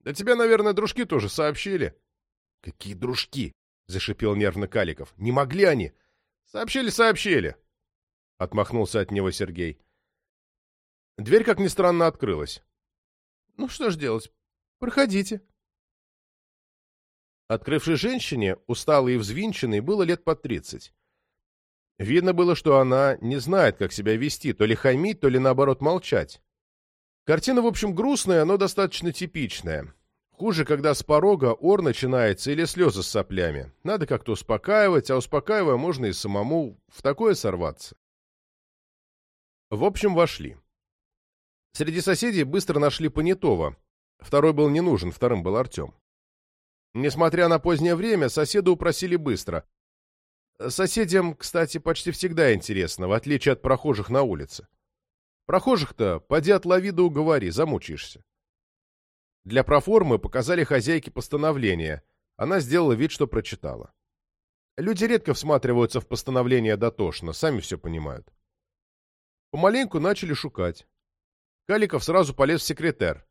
Да тебе, наверное, дружки тоже сообщили. — Какие дружки? — зашипел нервно Каликов. — Не могли они? — Сообщили, сообщили. — отмахнулся от него Сергей. Дверь, как ни странно, открылась. — Ну что ж делать? Проходите. Открывшей женщине, усталой и взвинченной, было лет под тридцать. Видно было, что она не знает, как себя вести, то ли хамить, то ли, наоборот, молчать. Картина, в общем, грустная, но достаточно типичная. Хуже, когда с порога ор начинается или слезы с соплями. Надо как-то успокаивать, а успокаивая, можно и самому в такое сорваться. В общем, вошли. Среди соседей быстро нашли понятого. Второй был не нужен, вторым был Артем. Несмотря на позднее время, соседа упросили быстро. Соседям, кстати, почти всегда интересно, в отличие от прохожих на улице. Прохожих-то, поди отлови да уговори, замучаешься. Для проформы показали хозяйке постановление. Она сделала вид, что прочитала. Люди редко всматриваются в постановление дотошно, сами все понимают. Помаленьку начали шукать. Каликов сразу полез в секретер.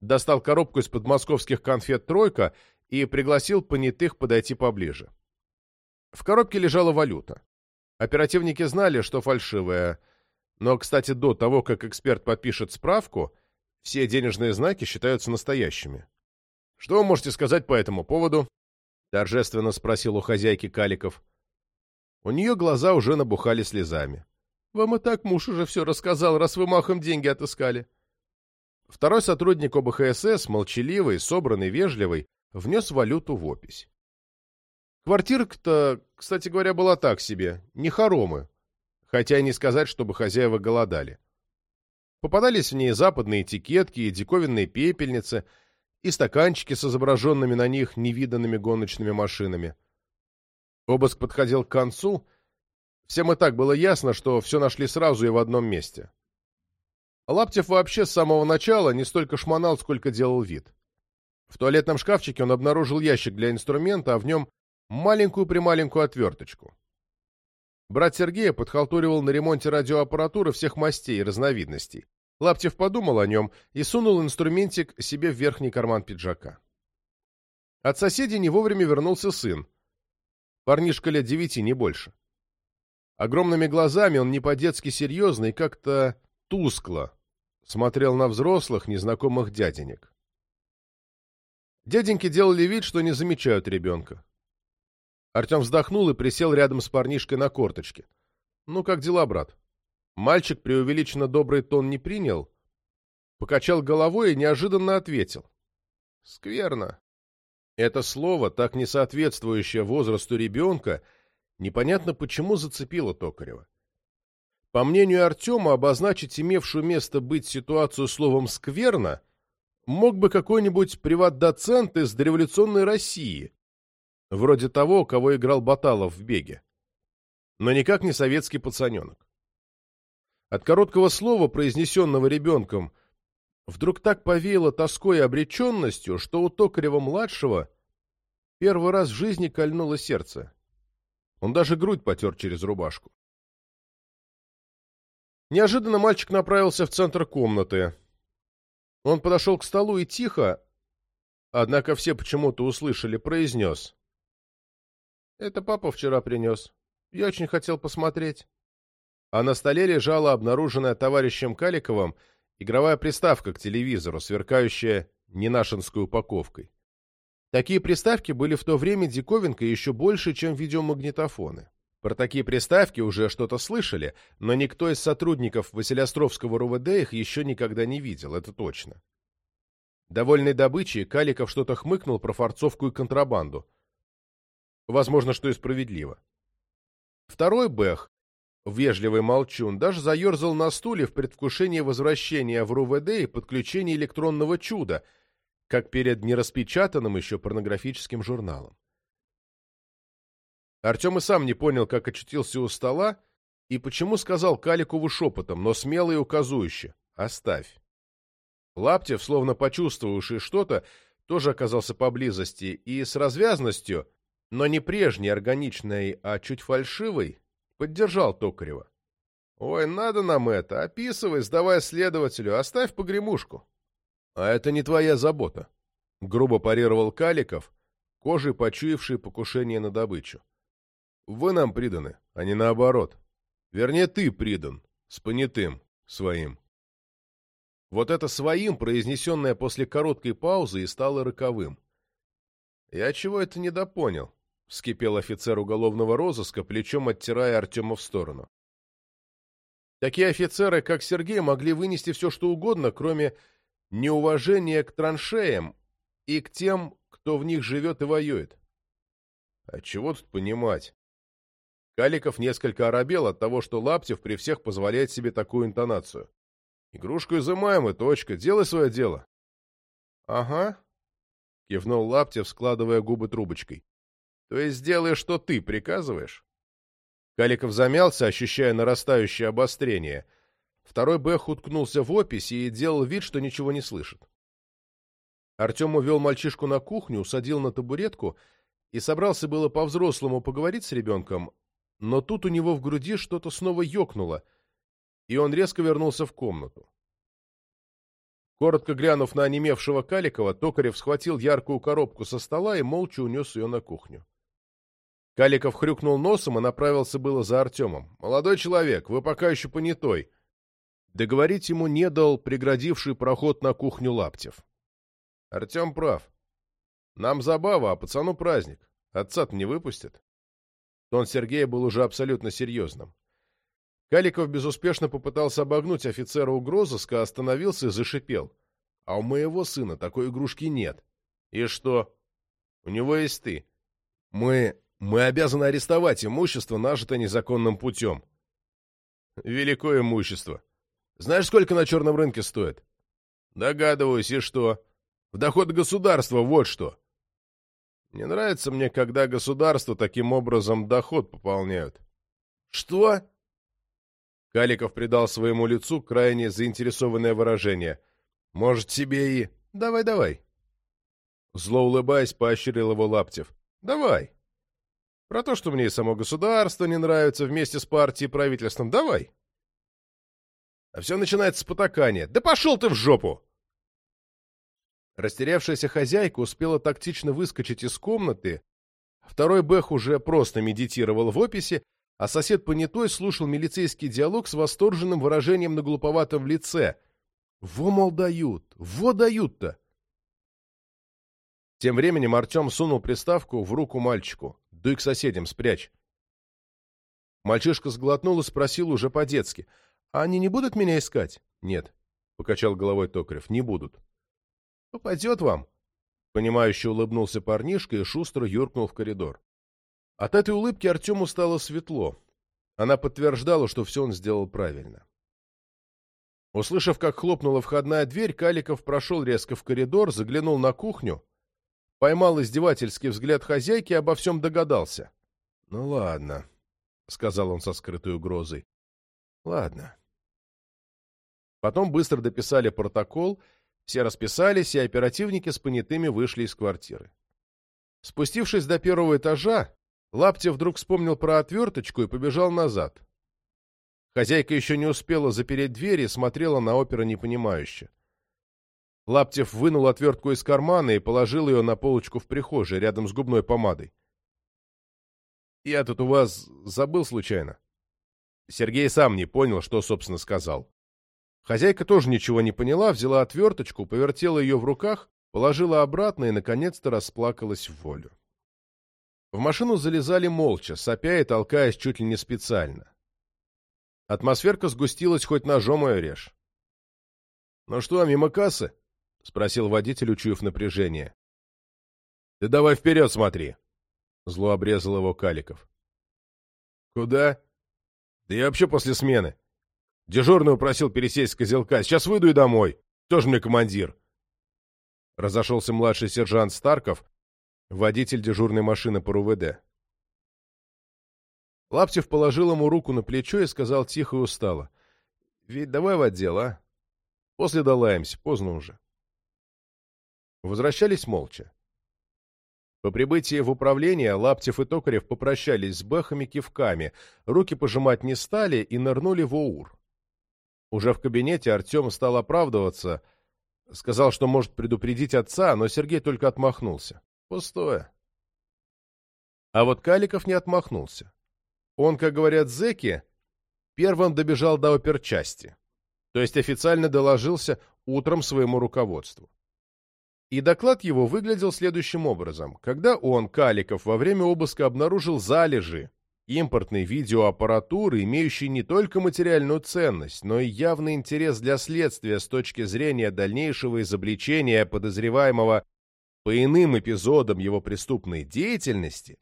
Достал коробку из-под московских конфет «Тройка» и пригласил понятых подойти поближе. В коробке лежала валюта. Оперативники знали, что фальшивая, но, кстати, до того, как эксперт подпишет справку, все денежные знаки считаются настоящими. «Что вы можете сказать по этому поводу?» — торжественно спросил у хозяйки Каликов. У нее глаза уже набухали слезами. «Вам и так муж уже все рассказал, раз вы махом деньги отыскали». Второй сотрудник ОБХСС, молчаливый, собранный, вежливый, внес валюту в опись. Квартирка-то, кстати говоря, была так себе, не хоромы, хотя и не сказать, чтобы хозяева голодали. Попадались в ней западные этикетки и диковинные пепельницы, и стаканчики с изображенными на них невиданными гоночными машинами. Обыск подходил к концу. Всем и так было ясно, что все нашли сразу и в одном месте. Лаптев вообще с самого начала не столько шмонал, сколько делал вид. В туалетном шкафчике он обнаружил ящик для инструмента, а в нем маленькую-прималенькую отверточку. Брат Сергея подхалтуривал на ремонте радиоаппаратуры всех мастей и разновидностей. Лаптев подумал о нем и сунул инструментик себе в верхний карман пиджака. От соседей не вовремя вернулся сын. Парнишка лет девяти, не больше. Огромными глазами он не по-детски серьезный, как-то тускло смотрел на взрослых, незнакомых дяденек. Дяденьки делали вид, что не замечают ребенка. Артем вздохнул и присел рядом с парнишкой на корточке. «Ну, как дела, брат?» Мальчик преувеличенно добрый тон не принял, покачал головой и неожиданно ответил. «Скверно». Это слово, так не соответствующее возрасту ребенка, непонятно почему зацепило Токарева. По мнению Артема, обозначить имевшую место быть ситуацию словом «скверно» мог бы какой-нибудь приват-доцент из дореволюционной России, вроде того, кого играл Баталов в «Беге». Но никак не советский пацаненок. От короткого слова, произнесенного ребенком, вдруг так повеяло тоской и обреченностью, что у Токарева-младшего первый раз в жизни кольнуло сердце. Он даже грудь потер через рубашку. Неожиданно мальчик направился в центр комнаты. Он подошел к столу и тихо, однако все почему-то услышали, произнес. «Это папа вчера принес. Я очень хотел посмотреть» а на столе лежала обнаруженная товарищем Каликовым игровая приставка к телевизору, сверкающая ненашинской упаковкой. Такие приставки были в то время диковинкой еще больше, чем видеомагнитофоны. Про такие приставки уже что-то слышали, но никто из сотрудников Василиостровского РУВД их еще никогда не видел, это точно. Довольный добычей, Каликов что-то хмыкнул про форцовку и контрабанду. Возможно, что и справедливо. Второй Бэх Вежливый молчун даже заерзал на стуле в предвкушении возвращения в РУВД и подключения электронного чуда, как перед нераспечатанным еще порнографическим журналом. Артем и сам не понял, как очутился у стола и почему сказал Каликову шепотом, но смело и указующе «Оставь». Лаптев, словно почувствовавший что-то, тоже оказался поблизости и с развязностью, но не прежний, органичный, а чуть фальшивый, поддержал Токарева. «Ой, надо нам это, описывай, сдавай следователю, оставь погремушку». «А это не твоя забота», — грубо парировал Каликов, кожей почуявший покушение на добычу. «Вы нам приданы, а не наоборот. Вернее, ты придан, с понятым, своим». Вот это «своим», произнесенное после короткой паузы, и стало роковым. «Я чего это недопонял?» — вскипел офицер уголовного розыска, плечом оттирая Артема в сторону. Такие офицеры, как Сергей, могли вынести все, что угодно, кроме неуважения к траншеям и к тем, кто в них живет и воюет. А чего тут понимать? Каликов несколько оробел от того, что Лаптев при всех позволяет себе такую интонацию. Игрушку изымаем, и точка. Делай свое дело. — Ага, — кивнул Лаптев, складывая губы трубочкой. — То есть делаешь, что ты приказываешь? Каликов замялся, ощущая нарастающее обострение. Второй Бэх уткнулся в опись и делал вид, что ничего не слышит. Артем увел мальчишку на кухню, усадил на табуретку и собрался было по-взрослому поговорить с ребенком, но тут у него в груди что-то снова ёкнуло — и он резко вернулся в комнату. Коротко глянув на онемевшего Каликова, Токарев схватил яркую коробку со стола и молча унес ее на кухню. Каликов хрюкнул носом и направился было за Артемом. «Молодой человек, вы пока еще понятой». Договорить ему не дал преградивший проход на кухню Лаптев. Артем прав. Нам забава, а пацану праздник. Отца-то не выпустят. Тон Сергея был уже абсолютно серьезным. Каликов безуспешно попытался обогнуть офицера угрозыска, остановился и зашипел. «А у моего сына такой игрушки нет». «И что?» «У него есть ты». «Мы... мы обязаны арестовать имущество, нажитое незаконным путем». «Великое имущество. Знаешь, сколько на черном рынке стоит?» «Догадываюсь, и что?» «В доход государства, вот что». «Не нравится мне, когда государство таким образом доход пополняют». «Что?» Каликов придал своему лицу крайне заинтересованное выражение. «Может, тебе и...» «Давай, давай». Зло улыбаясь, поощрил его Лаптев. «Давай. Про то, что мне и само государство не нравится вместе с партией и правительством. Давай». А все начинается с потакания. «Да пошел ты в жопу!» Растерявшаяся хозяйка успела тактично выскочить из комнаты. Второй Бэх уже просто медитировал в описи, а сосед понятой слушал милицейский диалог с восторженным выражением на глуповатом лице. «Во, мол, дают! Во дают-то!» Тем временем Артем сунул приставку в руку мальчику. «Дуй к соседям, спрячь!» Мальчишка сглотнул и спросил уже по-детски. «А они не будут меня искать?» «Нет», — покачал головой Токарев, — «не будут». «Попадет вам!» Понимающе улыбнулся парнишка и шустро юркнул в коридор. От этой улыбки Артему стало светло. Она подтверждала, что все он сделал правильно. Услышав, как хлопнула входная дверь, Каликов прошел резко в коридор, заглянул на кухню, поймал издевательский взгляд хозяйки и обо всем догадался. — Ну ладно, — сказал он со скрытой угрозой. — Ладно. Потом быстро дописали протокол, все расписались, и оперативники с понятыми вышли из квартиры. Спустившись до первого этажа, Лаптев вдруг вспомнил про отверточку и побежал назад. Хозяйка еще не успела запереть дверь и смотрела на опера непонимающе. Лаптев вынул отвертку из кармана и положил ее на полочку в прихожей, рядом с губной помадой. «Я тут у вас забыл случайно». Сергей сам не понял, что, собственно, сказал. Хозяйка тоже ничего не поняла, взяла отверточку, повертела ее в руках, положила обратно и, наконец-то, расплакалась в волю. В машину залезали молча, сопя и толкаясь чуть ли не специально. Атмосферка сгустилась, хоть ножом ее режь. — Ну что, мимо кассы? — спросил водитель, учуяв напряжение. — Ты давай вперед смотри! — зло обрезал его Каликов. — Куда? — Да я вообще после смены. Дежурный упросил пересесть с козелка. Сейчас выйду и домой. Тоже мне командир. Разошелся младший сержант Старков, водитель дежурной машины по РУВД. Лаптев положил ему руку на плечо и сказал тихо и устало. — Ведь давай в отдел, а? После долаемся, поздно уже. Возвращались молча. По прибытии в управление Лаптев и Токарев попрощались с Бэхами кивками, руки пожимать не стали и нырнули в ОУР. Уже в кабинете Артем стал оправдываться, сказал, что может предупредить отца, но Сергей только отмахнулся. Пустое. А вот Каликов не отмахнулся. Он, как говорят зэки, первым добежал до оперчасти, то есть официально доложился утром своему руководству. И доклад его выглядел следующим образом. Когда он, Каликов, во время обыска обнаружил залежи импортной видеоаппаратуры, имеющей не только материальную ценность, но и явный интерес для следствия с точки зрения дальнейшего изобличения подозреваемого по иным эпизодам его преступной деятельности,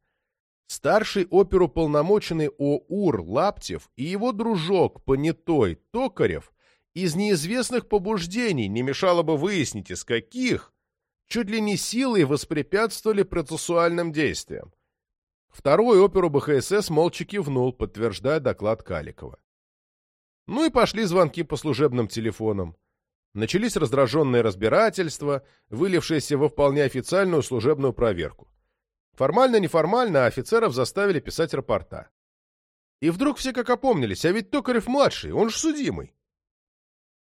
старший оперуполномоченный ОУР Лаптев и его дружок, понятой Токарев, из неизвестных побуждений, не мешало бы выяснить, из каких, чуть ли не силой воспрепятствовали процессуальным действиям. Второй оперу БХСС молча кивнул, подтверждая доклад Каликова. Ну и пошли звонки по служебным телефонам. Начались раздраженные разбирательства, вылившиеся во вполне официальную служебную проверку. Формально-неформально офицеров заставили писать рапорта. И вдруг все как опомнились, а ведь Токарев младший, он ж судимый.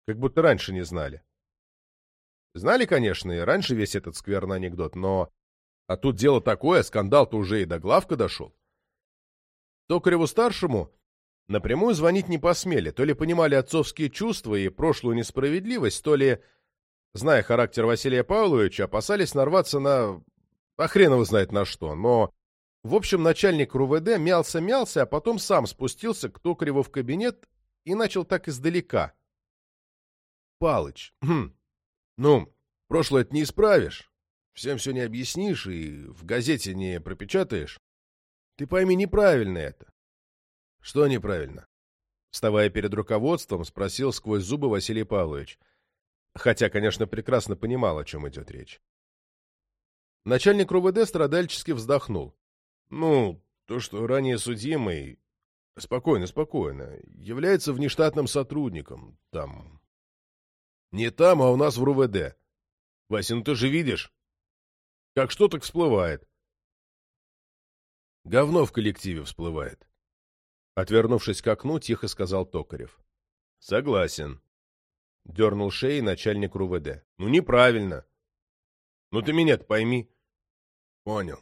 Как будто раньше не знали. Знали, конечно, и раньше весь этот скверный анекдот, но... А тут дело такое, скандал-то уже и до главка дошел. Токареву-старшему напрямую звонить не посмели, то ли понимали отцовские чувства и прошлую несправедливость, то ли, зная характер Василия Павловича, опасались нарваться на а хрен его знает на что, но... В общем, начальник РУВД мялся-мялся, а потом сам спустился к Токареву в кабинет и начал так издалека. «Палыч, хм, ну, прошлое это не исправишь, всем все не объяснишь и в газете не пропечатаешь. Ты пойми, неправильно это». «Что неправильно?» Вставая перед руководством, спросил сквозь зубы Василий Павлович. Хотя, конечно, прекрасно понимал, о чем идет речь. Начальник РУВД страдальчески вздохнул. «Ну, то, что ранее судимый...» «Спокойно, спокойно. Является внештатным сотрудником. Там...» «Не там, а у нас в РУВД. Вася, ну ты же видишь. Как что так всплывает?» «Говно в коллективе всплывает». Отвернувшись к окну, тихо сказал Токарев. «Согласен», — дернул шеей начальник РУВД. «Ну, неправильно. Ну ты меня-то пойми. Понял.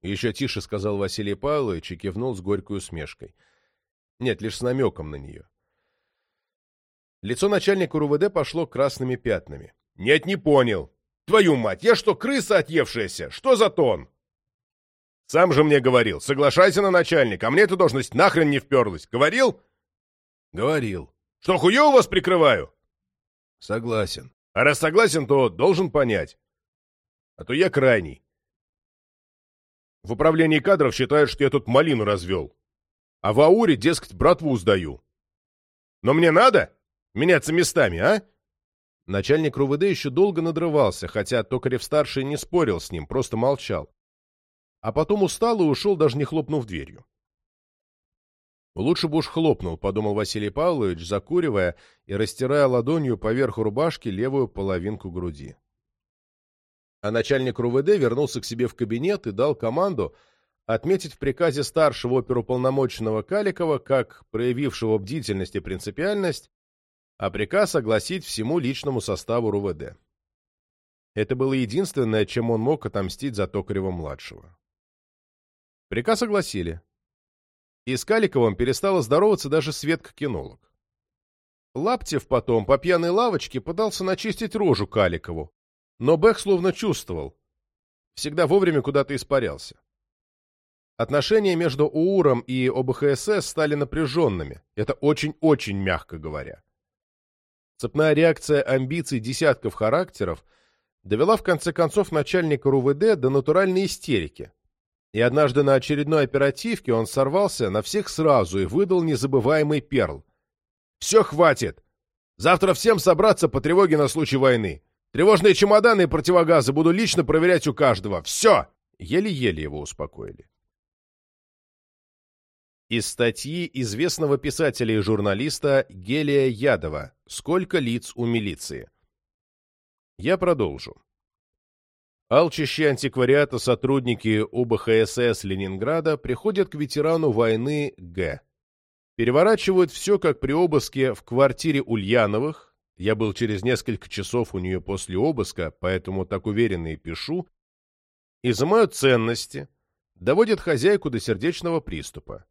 Еще тише сказал Василий Павлович и кивнул с горькой усмешкой. Нет, лишь с намеком на нее. Лицо начальника РУВД пошло красными пятнами. Нет, не понял. Твою мать, я что, крыса отъевшаяся? Что за тон? Сам же мне говорил, соглашайся на начальника, а мне эта должность нахрен не вперлась. Говорил? Говорил. Что, хуёво вас прикрываю? Согласен. А раз согласен, то должен понять. А то я крайний. В управлении кадров считают, что я тут малину развел. А в ауре, дескать, братву сдаю. Но мне надо меняться местами, а? Начальник РУВД еще долго надрывался, хотя Токарев-старший не спорил с ним, просто молчал. А потом устал и ушел, даже не хлопнув дверью. «Лучше бы уж хлопнул», — подумал Василий Павлович, закуривая и растирая ладонью поверх рубашки левую половинку груди. А начальник РУВД вернулся к себе в кабинет и дал команду отметить в приказе старшего оперуполномоченного Каликова как проявившего бдительность и принципиальность, а приказ огласить всему личному составу РУВД. Это было единственное, чем он мог отомстить за Токарева-младшего. Приказ огласили. И с Каликовым перестала здороваться даже Светка-кинолог. Лаптев потом по пьяной лавочке пытался начистить рожу Каликову, но Бэх словно чувствовал. Всегда вовремя куда-то испарялся. Отношения между УУРом и ОБХСС стали напряженными, это очень-очень мягко говоря. Цепная реакция амбиций десятков характеров довела в конце концов начальника РУВД до натуральной истерики, и однажды на очередной оперативке он сорвался на всех сразу и выдал незабываемый перл. «Все, хватит! Завтра всем собраться по тревоге на случай войны. Тревожные чемоданы и противогазы буду лично проверять у каждого. Все!» Еле-еле его успокоили. Из статьи известного писателя и журналиста Гелия Ядова «Сколько лиц у милиции». Я продолжу. Алчащие антиквариата сотрудники УБХСС Ленинграда приходят к ветерану войны Г. Переворачивают все, как при обыске в квартире Ульяновых. Я был через несколько часов у нее после обыска, поэтому так уверенно и пишу. Изымают ценности, доводят хозяйку до сердечного приступа.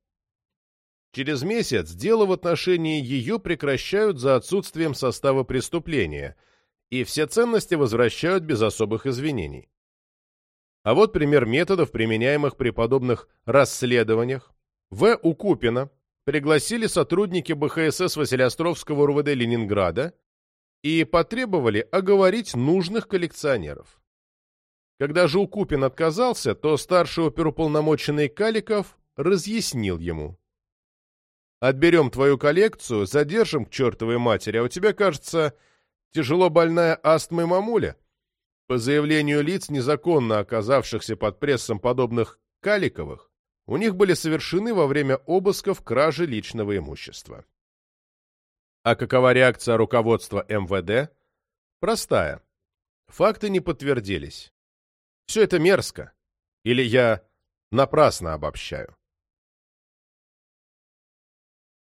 Через месяц дело в отношении ее прекращают за отсутствием состава преступления, и все ценности возвращают без особых извинений. А вот пример методов, применяемых при подобных расследованиях. В. Укупина пригласили сотрудники БХСС Василиостровского РУВД Ленинграда и потребовали оговорить нужных коллекционеров. Когда же Укупин отказался, то старший оперуполномоченный Каликов разъяснил ему. «Отберем твою коллекцию, задержим к чертовой матери, а у тебя, кажется, тяжело больная астмой мамуля. По заявлению лиц, незаконно оказавшихся под прессом подобных Каликовых, у них были совершены во время обысков кражи личного имущества. А какова реакция руководства МВД? Простая. Факты не подтвердились. Все это мерзко. Или я напрасно обобщаю.